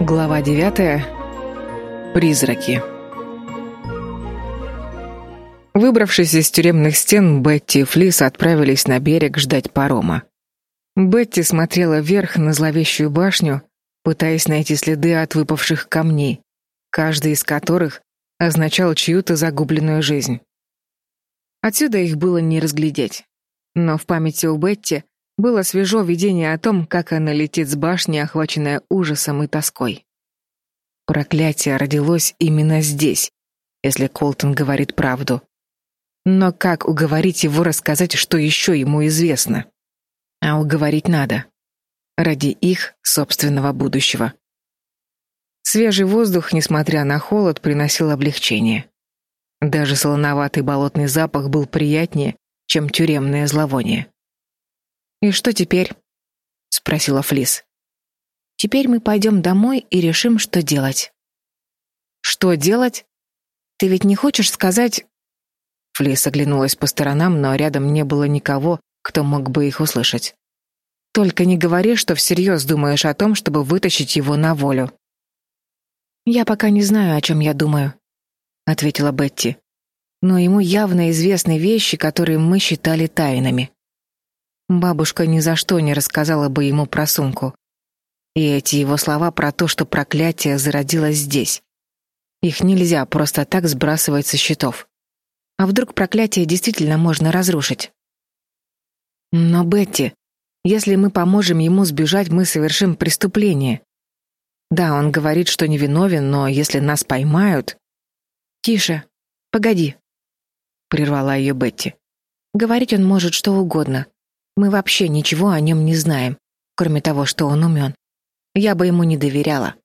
Глава девятая. Призраки. Выбравшись из тюремных стен, Бетти и Флис отправились на берег ждать парома. Бетти смотрела вверх на зловещую башню, пытаясь найти следы от выпавших камней, каждый из которых означал чью-то загубленную жизнь. Отсюда их было не разглядеть. Но в памяти у Бетти было свежо видение о том, как она летит с башни, охваченная ужасом и тоской. Проклятие родилось именно здесь, если Колтон говорит правду. Но как уговорить его рассказать, что еще ему известно? А уговорить надо. Ради их собственного будущего. Свежий воздух, несмотря на холод, приносил облегчение. Даже солоноватый болотный запах был приятнее, чем тюремное зловоние. «И что теперь?» — спросила Флис. «Теперь мы пойдем домой и решим, что делать». «Что делать? Ты ведь не хочешь сказать...» Флис оглянулась по сторонам, но рядом не было никого, кто мог бы их услышать. «Только не говори, что всерьез думаешь о том, чтобы вытащить его на волю». «Я пока не знаю, о чем я думаю», — ответила Бетти. «Но ему явно известны вещи, которые мы считали тайнами. Бабушка ни за что не рассказала бы ему про сумку. И эти его слова про то, что проклятие зародилось здесь. Их нельзя просто так сбрасывать со счетов. А вдруг проклятие действительно можно разрушить? Но, Бетти, если мы поможем ему сбежать, мы совершим преступление. Да, он говорит, что невиновен, но если нас поймают... Тише. Погоди. Прервала ее Бетти. Говорить он может что угодно. Мы вообще ничего о нем не знаем, кроме того, что он умен. Я бы ему не доверяла.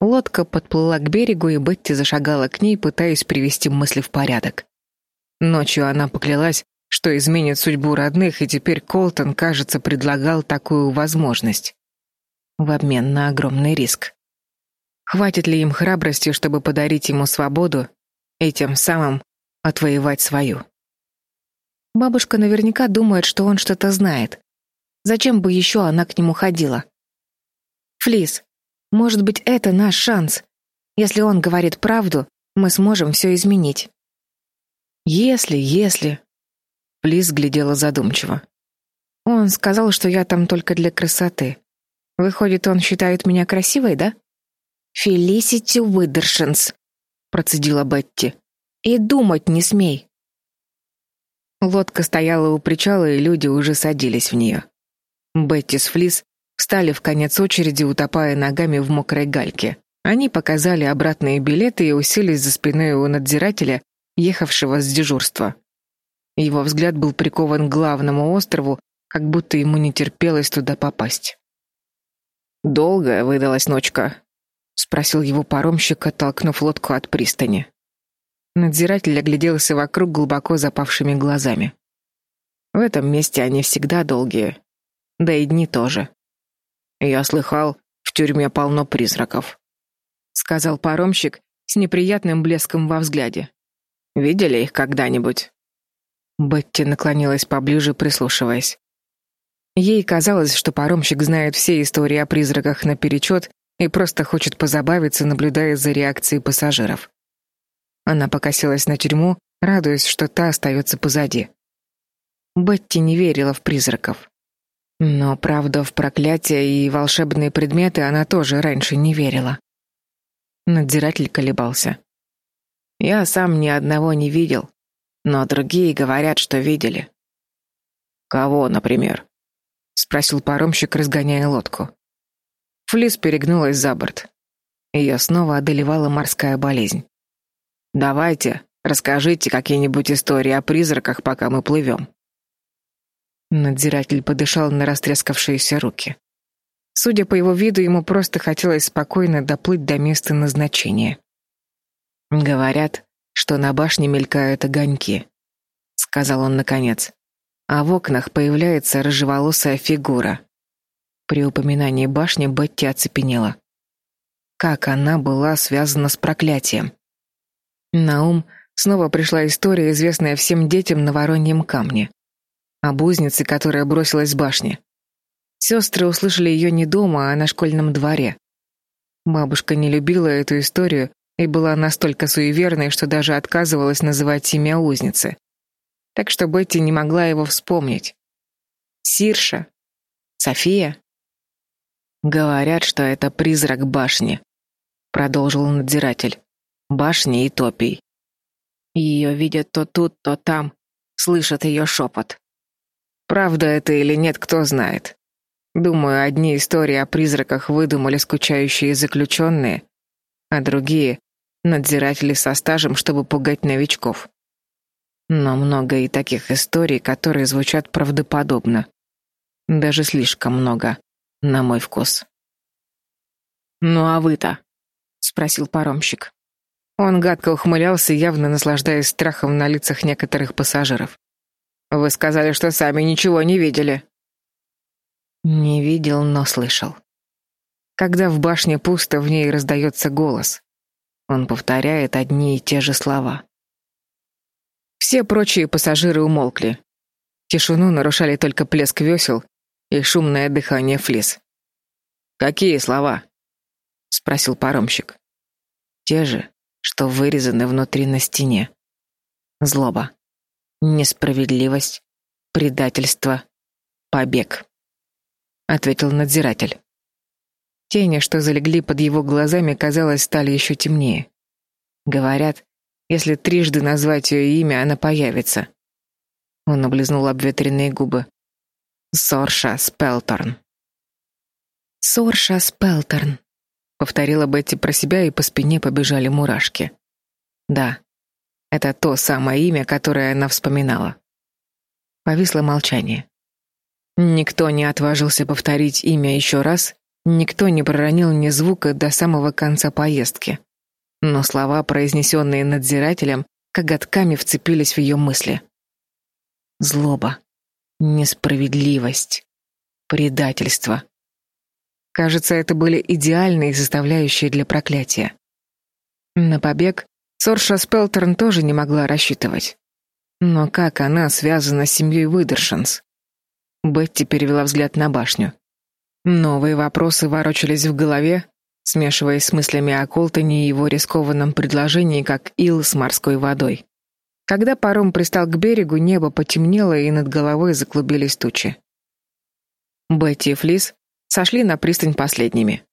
Лодка подплыла к берегу, и Бетти зашагала к ней, пытаясь привести мысли в порядок. Ночью она поклялась, что изменит судьбу родных, и теперь Колтон, кажется, предлагал такую возможность. В обмен на огромный риск. Хватит ли им храбрости, чтобы подарить ему свободу и тем самым отвоевать свою? Бабушка наверняка думает, что он что-то знает. Зачем бы еще она к нему ходила? Флис, может быть, это наш шанс. Если он говорит правду, мы сможем все изменить. Если, если... Флис глядела задумчиво. Он сказал, что я там только для красоты. Выходит, он считает меня красивой, да? Фелисити Уидершинс, процедила Бетти. И думать не смей. Лодка стояла у причала, и люди уже садились в нее. Бетти с Флис встали в конец очереди, утопая ногами в мокрой гальке. Они показали обратные билеты и уселись за спиной у надзирателя, ехавшего с дежурства. Его взгляд был прикован к главному острову, как будто ему не терпелось туда попасть. «Долгая выдалась ночка?» — спросил его паромщик, оттолкнув лодку от пристани. Надзиратель огляделся вокруг глубоко запавшими глазами. В этом месте они всегда долгие. Да и дни тоже. Я слыхал, в тюрьме полно призраков, сказал паромщик с неприятным блеском во взгляде. Видели их когда-нибудь? Бетти наклонилась поближе, прислушиваясь. Ей казалось, что паромщик знает все истории о призраках наперечет и просто хочет позабавиться, наблюдая за реакцией пассажиров. Она покосилась на тюрьму, радуясь, что та остается позади. Бетти не верила в призраков. Но, правда, в проклятия и волшебные предметы она тоже раньше не верила. Надзиратель колебался. «Я сам ни одного не видел, но другие говорят, что видели». «Кого, например?» — спросил паромщик, разгоняя лодку. Флис перегнулась за борт. Ее снова одолевала морская болезнь. Давайте, расскажите какие-нибудь истории о призраках, пока мы плывем». Надзиратель подышал на растрескавшиеся руки. Судя по его виду, ему просто хотелось спокойно доплыть до места назначения. Говорят, что на башне мелькают огоньки, сказал он наконец. А в окнах появляется рыжеволосая фигура. При упоминании башни Бетти оцепенела. Как она была связана с проклятием? На ум снова пришла история, известная всем детям на Вороньем камне. Об узнице, которая бросилась с башни. Сестры услышали ее не дома, а на школьном дворе. Бабушка не любила эту историю и была настолько суеверной, что даже отказывалась называть имя узницы. Так что Бетти не могла его вспомнить. Сирша? София? Говорят, что это призрак башни, продолжил надзиратель. Башни и топий. Ее видят то тут, то там, слышат ее шепот. Правда это или нет, кто знает. Думаю, одни истории о призраках выдумали скучающие заключенные, а другие — надзиратели со стажем, чтобы пугать новичков. Но много и таких историй, которые звучат правдоподобно. Даже слишком много, на мой вкус. «Ну а вы-то?» — спросил паромщик. Он гадко ухмылялся, явно наслаждаясь страхом на лицах некоторых пассажиров. «Вы сказали, что сами ничего не видели». Не видел, но слышал. Когда в башне пусто, в ней раздается голос. Он повторяет одни и те же слова. Все прочие пассажиры умолкли. Тишину нарушали только плеск весел и шумное дыхание флис. «Какие слова?» — спросил паромщик. «Те же, что вырезаны внутри на стене. Злоба, несправедливость, предательство, побег» ответил надзиратель. Тени, что залегли под его глазами, казалось, стали еще темнее. Говорят, если трижды назвать ее имя, она появится. Он облизнул обветренные губы. Сорша Спелторн. Сорша Спелторн, повторила Бетти про себя, и по спине побежали мурашки. Да. Это то самое имя, которое она вспоминала. Повисло молчание. Никто не отважился повторить имя еще раз, никто не проронил ни звука до самого конца поездки. Но слова, произнесенные надзирателем, коготками вцепились в ее мысли. Злоба, несправедливость, предательство. Кажется, это были идеальные составляющие для проклятия. На побег Сорша Спелтерн тоже не могла рассчитывать. Но как она связана с семьей Уидершинс? Бетти перевела взгляд на башню. Новые вопросы ворочались в голове, смешиваясь с мыслями о Колтоне и его рискованном предложении, как ил с морской водой. Когда паром пристал к берегу, небо потемнело, и над головой заклубились тучи. Бетти и Флис сошли на пристань последними.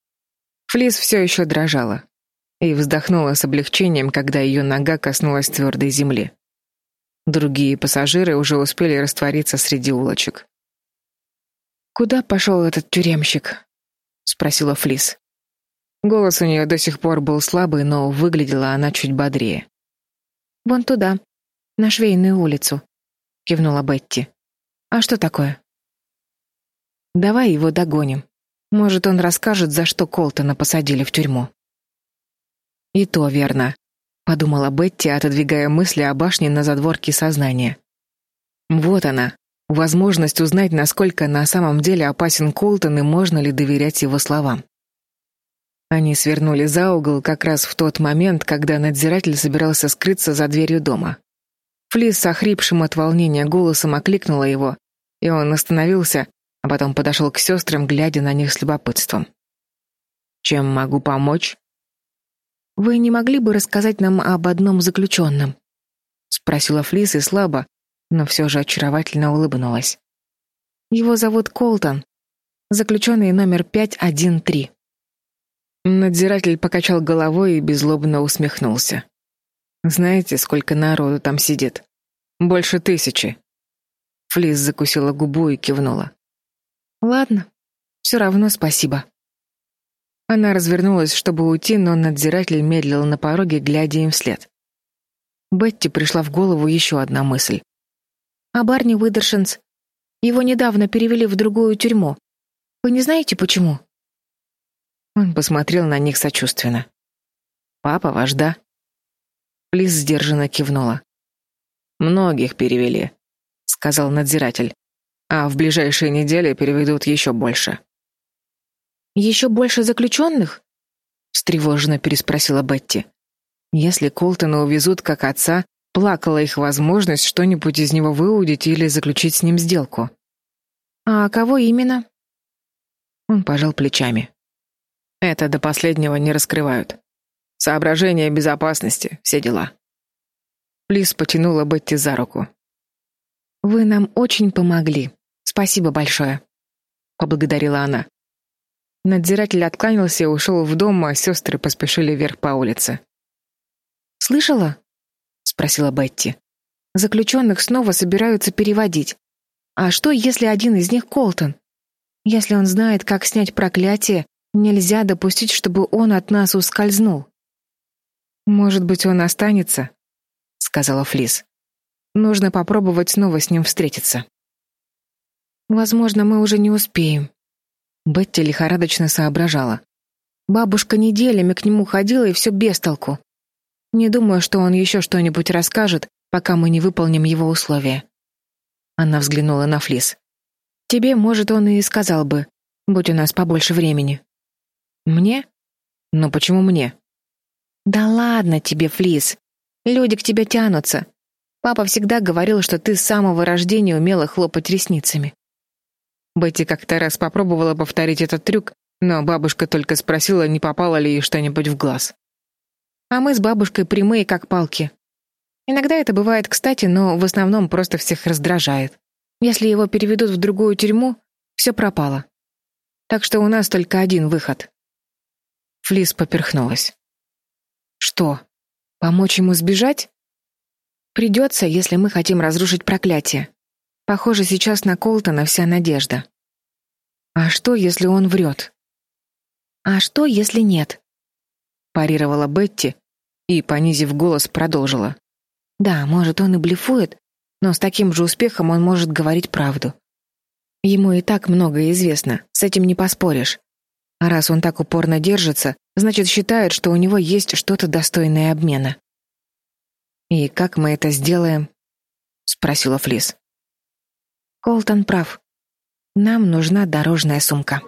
Флис все еще дрожала и вздохнула с облегчением, когда ее нога коснулась твердой земли. Другие пассажиры уже успели раствориться среди улочек. Куда пошел этот тюремщик? спросила Флис. Голос у нее до сих пор был слабый, но выглядела она чуть бодрее. Вон туда, на Швейную улицу, кивнула Бетти. А что такое? Давай его догоним. Может, он расскажет, за что Колтона посадили в тюрьму. И то верно, подумала Бетти, отодвигая мысли о башне на задворке сознания. Вот она, Возможность узнать, насколько на самом деле опасен Колтон и можно ли доверять его словам. Они свернули за угол как раз в тот момент, когда надзиратель собирался скрыться за дверью дома. Флис с охрипшим от волнения голосом окликнула его, и он остановился, а потом подошел к сестрам, глядя на них с любопытством. «Чем могу помочь?» «Вы не могли бы рассказать нам об одном заключенном?» — спросила Флис и слабо, но все же очаровательно улыбнулась. Его зовут Колтон, заключенный номер 513. Надзиратель покачал головой и беззлобно усмехнулся. Знаете, сколько народу там сидит? Больше тысячи. Флис закусила губу и кивнула. Ладно, все равно спасибо. Она развернулась, чтобы уйти, но надзиратель медлил на пороге, глядя им вслед. Бетти пришла в голову еще одна мысль. А Барни Уидершинс. Его недавно перевели в другую тюрьму. Вы не знаете почему? Он посмотрел на них сочувственно. Папа ваш, да? Лиз сдержанно кивнула. Многих перевели, сказал надзиратель. А в ближайшие недели переведут еще больше. «Еще больше заключенных?» — встревоженно переспросила Бетти. Если Колтона увезут как отца, Плакала их возможность что-нибудь из него выудить или заключить с ним сделку. А кого именно? Он пожал плечами. Это до последнего не раскрывают. Соображения безопасности, все дела. Лиз потянула Бетти за руку. Вы нам очень помогли. Спасибо большое, поблагодарила она. Надзиратель откланялся и ушел в дом, а сестры поспешили вверх по улице. Слышала? спросила Бетти. Заключенных снова собираются переводить. А что, если один из них Колтон? Если он знает, как снять проклятие, нельзя допустить, чтобы он от нас ускользнул. Может быть, он останется, сказала Флис. Нужно попробовать снова с ним встретиться. Возможно, мы уже не успеем. Бетти лихорадочно соображала. Бабушка неделями к нему ходила и все без толку. Не думаю, что он еще что-нибудь расскажет, пока мы не выполним его условия. Она взглянула на Флис. Тебе, может, он и сказал бы, будь у нас побольше времени. Мне? Но почему мне? Да ладно тебе, Флис. Люди к тебе тянутся. Папа всегда говорил, что ты с самого рождения умела хлопать ресницами. Бетти как-то раз попробовала повторить этот трюк, но бабушка только спросила, не попало ли ей что-нибудь в глаз. А мы с бабушкой прямые, как палки. Иногда это бывает кстати, но в основном просто всех раздражает. Если его переведут в другую тюрьму, все пропало. Так что у нас только один выход. Флис поперхнулась. Что? Помочь ему сбежать? Придется, если мы хотим разрушить проклятие. Похоже, сейчас на Колтона вся надежда. А что, если он врет? А что, если нет? парировала Бетти и, понизив голос, продолжила. Да, может, он и блефует, но с таким же успехом он может говорить правду. Ему и так многое известно, с этим не поспоришь. А раз он так упорно держится, значит, считает, что у него есть что-то достойное обмена. И как мы это сделаем? спросила Флис. Колтон прав. Нам нужна дорожная сумка.